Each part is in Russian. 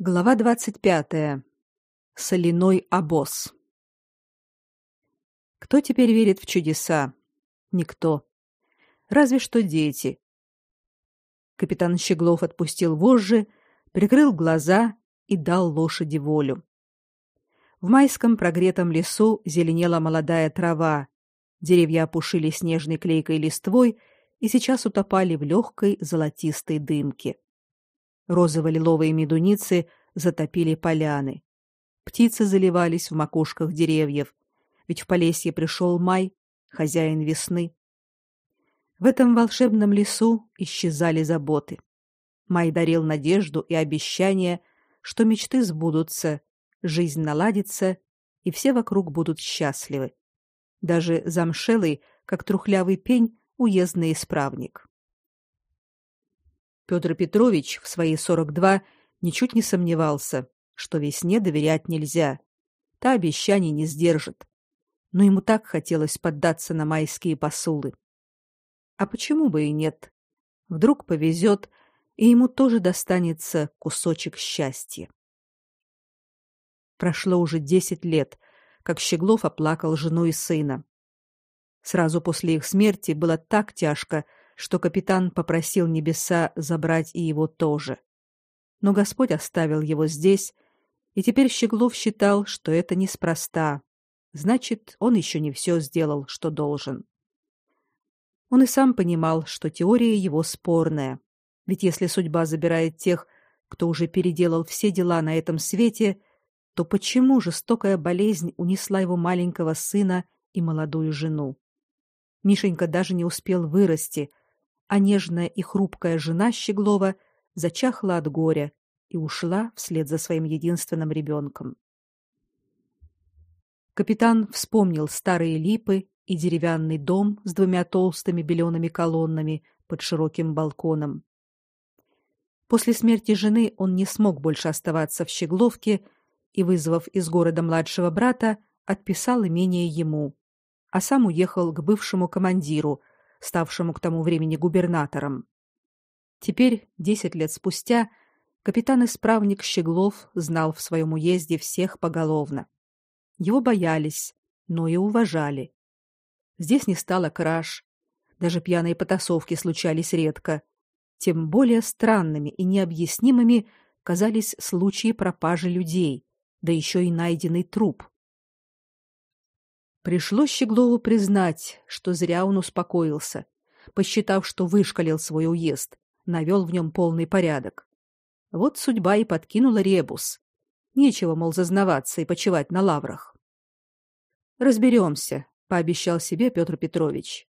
Глава двадцать пятая. Соляной обоз. Кто теперь верит в чудеса? Никто. Разве что дети. Капитан Щеглов отпустил вожжи, прикрыл глаза и дал лошади волю. В майском прогретом лесу зеленела молодая трава, деревья опушили снежной клейкой листвой и сейчас утопали в легкой золотистой дымке. Розово-лиловые медуницы затопили поляны. Птицы заливались в макушках деревьев, ведь в Полесье пришел май, хозяин весны. В этом волшебном лесу исчезали заботы. Май дарил надежду и обещание, что мечты сбудутся, жизнь наладится, и все вокруг будут счастливы. Даже замшелый, как трухлявый пень, уездный исправник. Петр Петрович в свои 42 ничуть не сомневался, что весне доверять нельзя. Та обещаний не сдержит. Но ему так хотелось поддаться на майские посулы. А почему бы и нет? Вдруг повезет, и ему тоже достанется кусочек счастья. Прошло уже десять лет, как Щеглов оплакал жену и сына. Сразу после их смерти было так тяжко, что капитан попросил небеса забрать и его тоже. Но Господь оставил его здесь, и теперь Щеглов считал, что это неспроста. Значит, он еще не все сделал, что должен. Он и сам понимал, что теория его спорная. Ведь если судьба забирает тех, кто уже переделал все дела на этом свете, то почему жестокая болезнь унесла его маленького сына и молодую жену? Мишенька даже не успел вырасти, а нежная и хрупкая жена Щеглова зачахла от горя и ушла вслед за своим единственным ребенком. Капитан вспомнил старые липы и деревянный дом с двумя толстыми белеными колоннами под широким балконом. После смерти жены он не смог больше оставаться в Щегловке и, вызвав из города младшего брата, отписал имение ему, а сам уехал к бывшему командиру, ставшему к тому времени губернатором. Теперь, десять лет спустя, капитан-исправник Щеглов знал в своем уезде всех поголовно. Его боялись, но и уважали. Здесь не стало краж, даже пьяные потасовки случались редко. Тем более странными и необъяснимыми казались случаи пропажи людей, да еще и найденный труп. Пришлось Щеглову признать, что зря он успокоился, посчитав, что вышкалил свой уезд, навел в нем полный порядок. Вот судьба и подкинула ребус. Нечего, мол, зазнаваться и почивать на лаврах. Разберемся, пообещал себе Петр Петрович.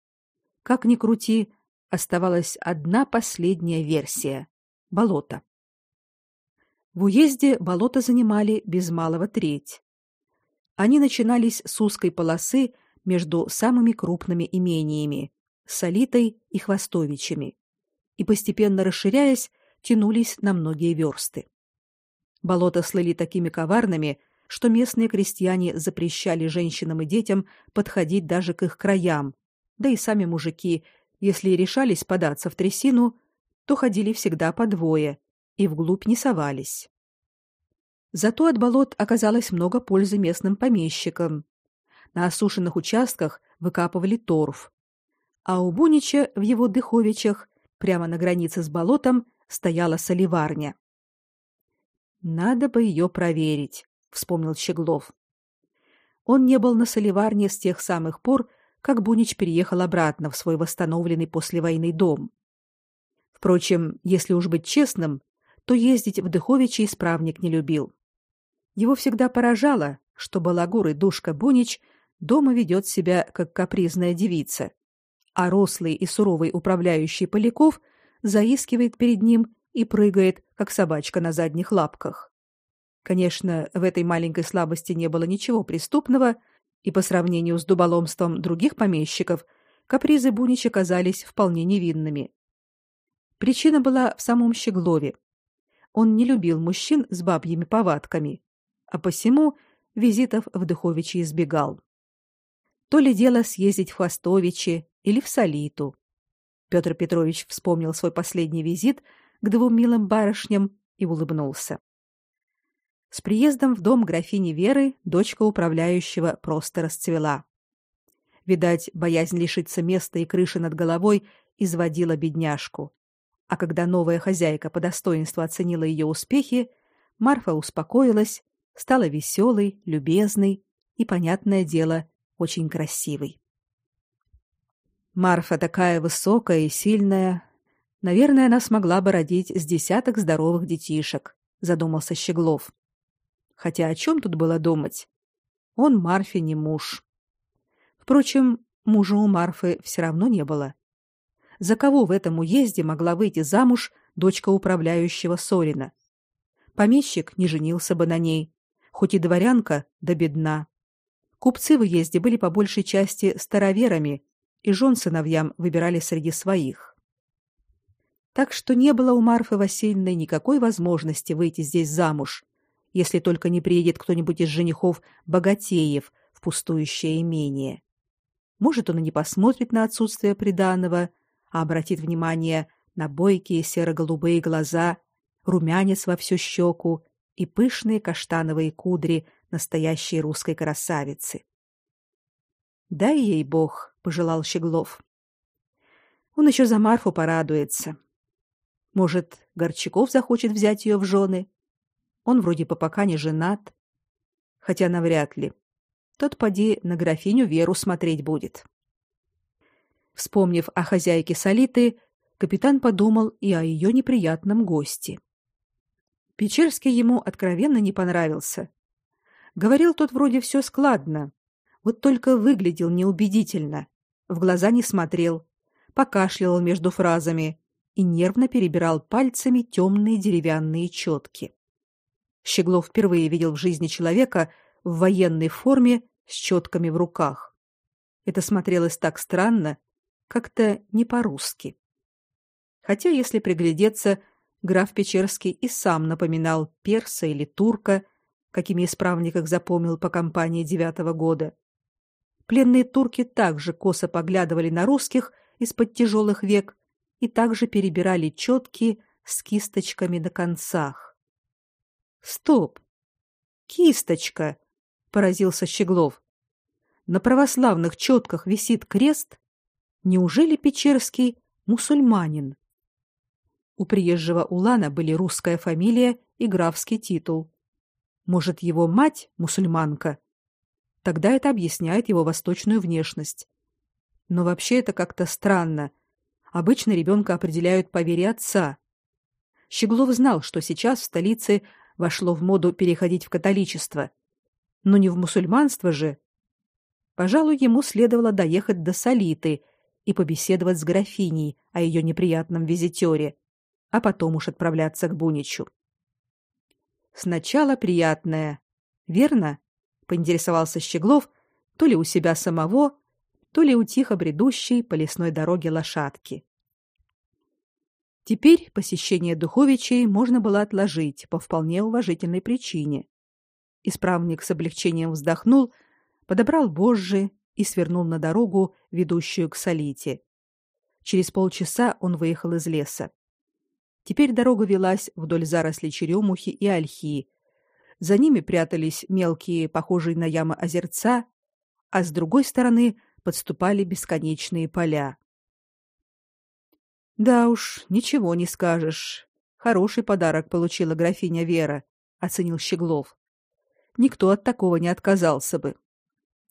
Как ни крути, оставалась одна последняя версия болото. В уезде болото занимали без малого треть. Они начинались с узкой полосы между самыми крупными имениями Солитой и Хвостовичами и постепенно расширяясь, тянулись на многие версты. Болота слыли такими коварными, что местные крестьяне запрещали женщинам и детям подходить даже к их краям, да и сами мужики, если решались податься в трясину, то ходили всегда по двое и вглубь не совались. Зато от болот оказалось много пользы местным помещикам. На осушенных участках выкапывали торф. А у Бунича в его дыховичах, прямо на границе с болотом, стояла соливарня. Надо бы ее проверить, вспомнил Щеглов. Он не был на соливарне с тех самых пор, как Бунич переехал обратно в свой восстановленный после войны дом. Впрочем, если уж быть честным, то ездить в Дыховичи исправник не любил. Его всегда поражало, что балагур и душка Бунич дома ведет себя как капризная девица, а рослый и суровый управляющий Поляков заискивает перед ним и прыгает, как собачка на задних лапках. Конечно, в этой маленькой слабости не было ничего преступного, и по сравнению с дуболомством других помещиков, капризы Бунича казались вполне невинными. Причина была в самом Щеглове. Он не любил мужчин с бабьими повадками а посему визитов в Духовичи избегал. То ли дело съездить в Хвостовичи или в Солиту. Петр Петрович вспомнил свой последний визит к двум милым барышням и улыбнулся. С приездом в дом графини Веры дочка управляющего просто расцвела. Видать, боязнь лишиться места и крыши над головой изводила бедняжку. А когда новая хозяйка по достоинству оценила ее успехи, Марфа успокоилась, стала веселой, любезной и, понятное дело, очень красивой. Марфа такая высокая и сильная. Наверное, она смогла бы родить с десяток здоровых детишек, задумался Щеглов. Хотя о чем тут было думать? Он Марфе не муж. Впрочем, мужа у Марфы все равно не было. За кого в этом уезде могла выйти замуж дочка управляющего Сорина? Помещик не женился бы на ней, хоть и дворянка, да бедна. Купцы в уезде были по большей части староверами, и жен сыновьям выбирали среди своих. Так что не было у Марфы Васильевны никакой возможности выйти здесь замуж, если только не приедет кто-нибудь из женихов богатеев в пустующее имение. Может, он и не посмотрит на отсутствие приданого, а обратит внимание на бойкие серо-голубые глаза, румянец во всю щеку и пышные каштановые кудри настоящей русской красавицы. «Дай ей Бог», — пожелал Щеглов. Он еще за Марфу порадуется. Может, Горчаков захочет взять ее в жены? Он вроде по пока не женат. Хотя навряд ли тот поди на графиню Веру смотреть будет. Вспомнив о хозяйке Солиты, капитан подумал и о ее неприятном госте. Печерский ему откровенно не понравился. Говорил тот вроде все складно, вот только выглядел неубедительно, в глаза не смотрел, покашливал между фразами и нервно перебирал пальцами темные деревянные четки. Щеглов впервые видел в жизни человека, в военной форме с четками в руках. Это смотрелось так странно, как-то не по-русски. Хотя, если приглядеться, граф Печерский и сам напоминал перса или турка, какими исправник их запомнил по кампании девятого года. Пленные турки также косо поглядывали на русских из-под тяжелых век и также перебирали четки с кисточками на концах. Стоп. Кисточка поразился Щеглов. На православных четках висит крест? Неужели Печерский мусульманин? У приезжего улана были русская фамилия и графский титул. Может, его мать мусульманка? Тогда это объясняет его восточную внешность. Но вообще это как-то странно. Обычно ребенка определяют по вере отца. Щеглов знал, что сейчас в столице вошло в моду переходить в католичество – но не в мусульманство же. Пожалуй, ему следовало доехать до Солиты и побеседовать с графиней о ее неприятном визитере, а потом уж отправляться к Буничу. Сначала приятное, верно? поинтересовался Щеглов, то ли у себя самого, то ли у тихо бредущей по лесной дороге лошадки. Теперь посещение Духовичей можно было отложить по вполне уважительной причине. Исправник с облегчением вздохнул, подобрал вожжи и свернул на дорогу, ведущую к Солите. Через полчаса он выехал из леса. Теперь дорога велась вдоль зарослей черемухи и ольхи. За ними прятались мелкие, похожие на ямы озерца, а с другой стороны подступали бесконечные поля. Да уж, ничего не скажешь. Хороший подарок получила графиня Вера, оценил Щеглов никто от такого не отказался бы.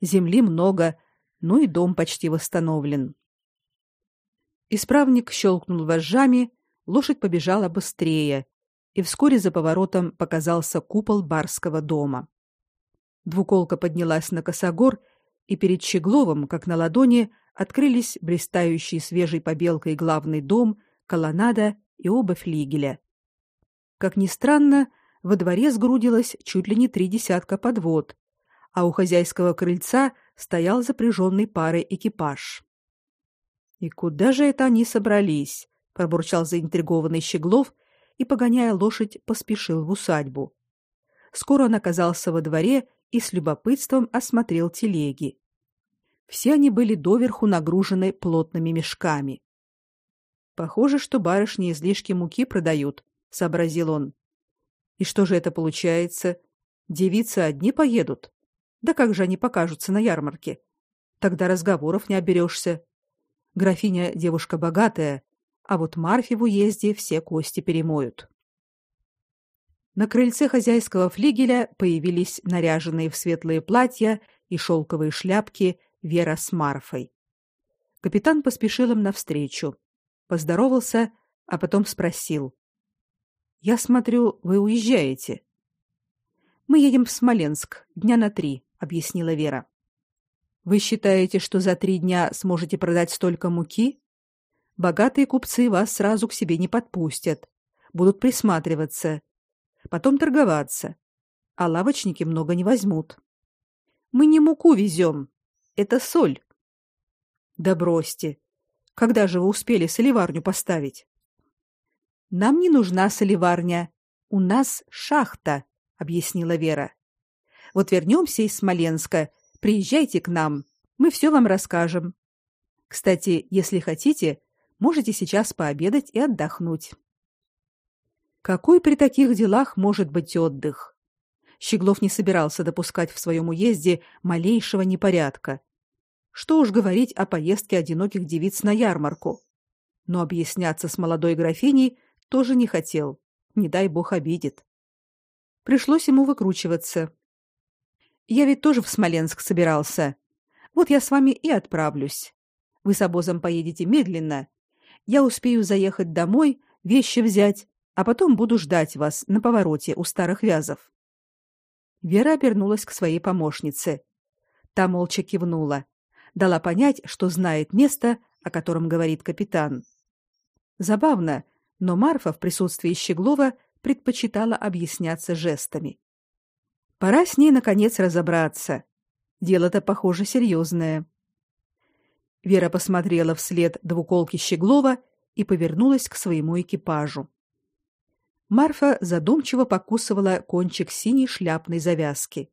Земли много, ну и дом почти восстановлен. Исправник щелкнул вожжами, лошадь побежала быстрее, и вскоре за поворотом показался купол барского дома. Двуколка поднялась на косогор, и перед Щегловым, как на ладони, открылись блистающий свежей побелкой главный дом, колоннада и оба флигеля. Как ни странно, во дворе сгрудилось чуть ли не три десятка подвод, а у хозяйского крыльца стоял запряженный парой экипаж. И куда же это они собрались? пробурчал заинтригованный Щеглов и погоняя лошадь, поспешил в усадьбу. Скоро он оказался во дворе и с любопытством осмотрел телеги. Все они были доверху нагружены плотными мешками. Похоже, что барышни излишки муки продают, сообразил он. И что же это получается? Девицы одни поедут. Да как же они покажутся на ярмарке? Тогда разговоров не оберешься. Графиня девушка богатая, а вот Марфе в уезде все кости перемоют. На крыльце хозяйского флигеля появились наряженные в светлые платья и шелковые шляпки Вера с Марфой. Капитан поспешил им навстречу, поздоровался, а потом спросил: "Я смотрю, вы уезжаете?" "Мы едем в Смоленск дня на три", объяснила Вера. "Вы считаете, что за три дня сможете продать столько муки? Богатые купцы вас сразу к себе не подпустят, будут присматриваться потом торговаться. А лавочники много не возьмут. Мы не муку везем, это соль. Да бросьте. Когда же вы успели соливарню поставить? Нам не нужна соливарня, у нас шахта, объяснила Вера. Вот вернемся из Смоленска, приезжайте к нам, мы все вам расскажем. Кстати, если хотите, можете сейчас пообедать и отдохнуть. Какой при таких делах может быть отдых? Щеглов не собирался допускать в своем уезде малейшего непорядка. Что уж говорить о поездке одиноких девиц на ярмарку. Но объясняться с молодой графиней тоже не хотел. Не дай бог обидит. Пришлось ему выкручиваться. Я ведь тоже в Смоленск собирался. Вот я с вами и отправлюсь. Вы с обозом поедете медленно. Я успею заехать домой, вещи взять, а потом буду ждать вас на повороте у старых вязов. Вера обернулась к своей помощнице. Та молча кивнула, дала понять, что знает место, о котором говорит капитан. Забавно, но Марфа в присутствии Щеглова предпочитала объясняться жестами. Пора с ней наконец разобраться. Дело-то, похоже, серьезное. Вера посмотрела вслед двуколки Щеглова и повернулась к своему экипажу. Марфа задумчиво покусывала кончик синей шляпной завязки.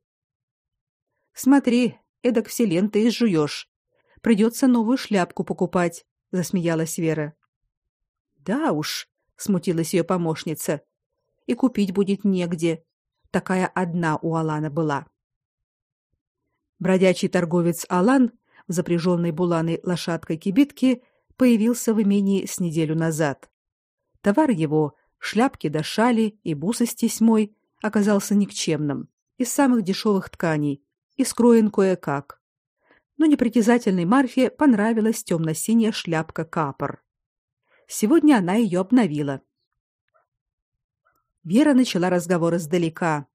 Смотри, эдак все ленты изжуешь. Придется новую шляпку покупать, засмеялась Вера. Да уж, смутилась ее помощница. И купить будет негде. Такая одна у Алана была. Бродячий торговец Алан, запряженный буланой лошадкой кибитки, появился в имении с неделю назад. Товар его шляпки да шали и бусы с тесьмой оказался никчемным, из самых дешевых тканей и скроен кое-как. Но непритязательной Марфе понравилась темно-синяя шляпка капор. Сегодня она ее обновила. Вера начала разговор издалека.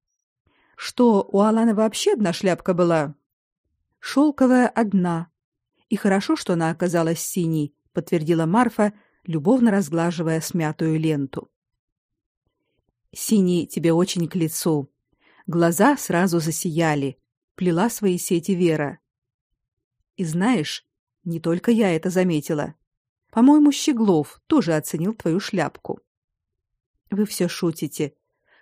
Что, у Алана вообще одна шляпка была? Шелковая одна. И хорошо, что она оказалась синей, подтвердила Марфа, любовно разглаживая смятую ленту. Синий тебе очень к лицу. Глаза сразу засияли. Плела свои сети Вера. И знаешь, не только я это заметила. По-моему, Щеглов тоже оценил твою шляпку. Вы все шутите.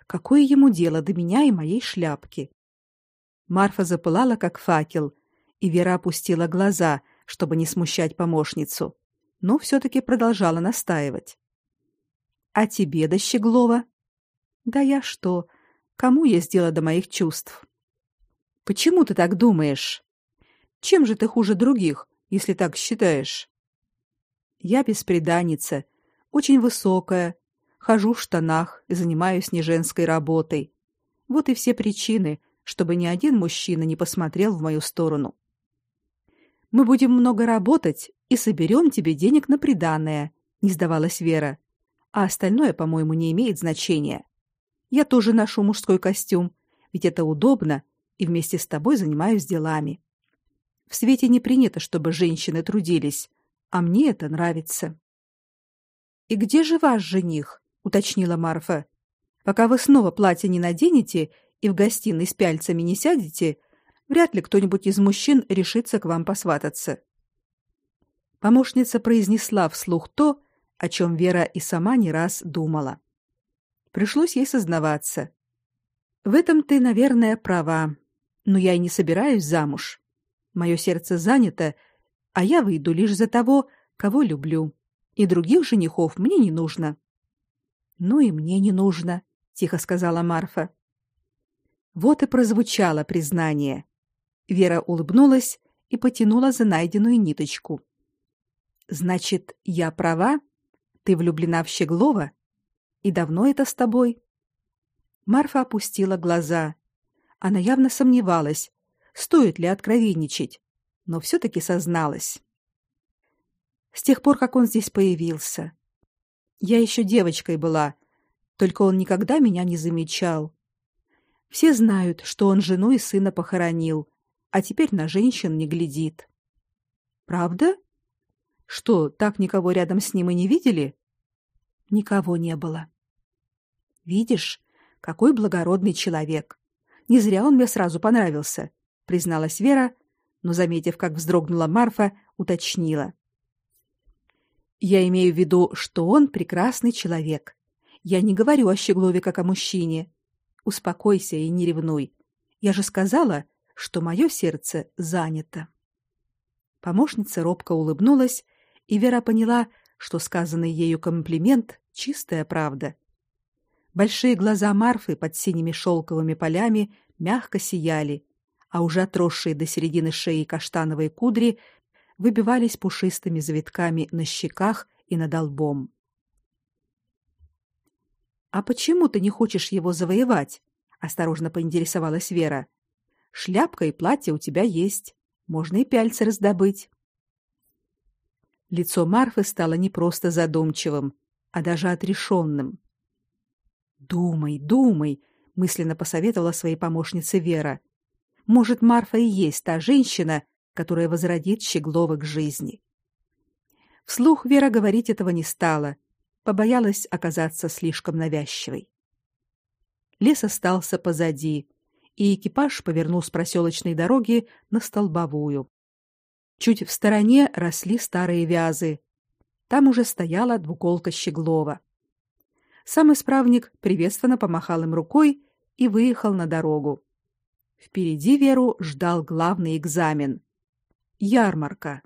Какое ему дело до меня и моей шляпки? Марфа запылала как факел, и Вера опустила глаза, чтобы не смущать помощницу, но все таки продолжала настаивать. А тебе до Щеглова да я что? Кому есть дело до моих чувств? Почему ты так думаешь? Чем же ты хуже других, если так считаешь? Я бесприданница, очень высокая, хожу в штанах и занимаюсь не женской работой. Вот и все причины, чтобы ни один мужчина не посмотрел в мою сторону. Мы будем много работать и соберем тебе денег на приданое, не сдавалась Вера. А остальное, по-моему, не имеет значения. Я тоже ношу мужской костюм, ведь это удобно, и вместе с тобой занимаюсь делами. В свете не принято, чтобы женщины трудились, а мне это нравится. И где же ваш жених? Уточнила Марфа. Пока вы снова платье не наденете и в гостиной с пяльцами не сядете, вряд ли кто-нибудь из мужчин решится к вам посвататься. Помощница произнесла вслух то, о чем Вера и сама не раз думала. Пришлось ей сознаваться. В этом ты, наверное, права. Но я и не собираюсь замуж. Мое сердце занято, а я выйду лишь за того, кого люблю. И других женихов мне не нужно. Ну и мне не нужно, тихо сказала Марфа. Вот и прозвучало признание. Вера улыбнулась и потянула за найденную ниточку. Значит, я права? Ты влюблена в Щеглова? И давно это с тобой? Марфа опустила глаза. Она явно сомневалась, стоит ли откровенничать, но все таки созналась. С тех пор, как он здесь появился. Я еще девочкой была, только он никогда меня не замечал. Все знают, что он жену и сына похоронил, а теперь на женщин не глядит. Правда? Что, так никого рядом с ним и не видели? Никого не было. Видишь, какой благородный человек. Не зря он мне сразу понравился, призналась Вера, но заметив, как вздрогнула Марфа, уточнила: Я имею в виду, что он прекрасный человек. Я не говорю о Щеглове как о мужчине. Успокойся и не ревнуй. Я же сказала, что мое сердце занято. Помощница робко улыбнулась, и Вера поняла, что сказанный ею комплимент чистая правда. Большие глаза Марфы под синими шелковыми полями мягко сияли, а уже отросшие до середины шеи каштановые кудри выбивались пушистыми завитками на щеках и над лбом. А почему ты не хочешь его завоевать? осторожно поинтересовалась Вера. Шляпка и платье у тебя есть, можно и пяльцы раздобыть. Лицо Марфы стало не просто задумчивым, а даже отрешенным. Думай, думай, мысленно посоветовала своей помощнице Вера. Может, Марфа и есть та женщина, которая возродит Щеглова к жизни. Вслух Вера говорить этого не стала, побоялась оказаться слишком навязчивой. Лес остался позади, и экипаж повернул с проселочной дороги на столбовую. Чуть в стороне росли старые вязы. Там уже стояла двуколка Щеглова. Сам исправник приветственно помахал им рукой и выехал на дорогу. Впереди Веру ждал главный экзамен ярмарка.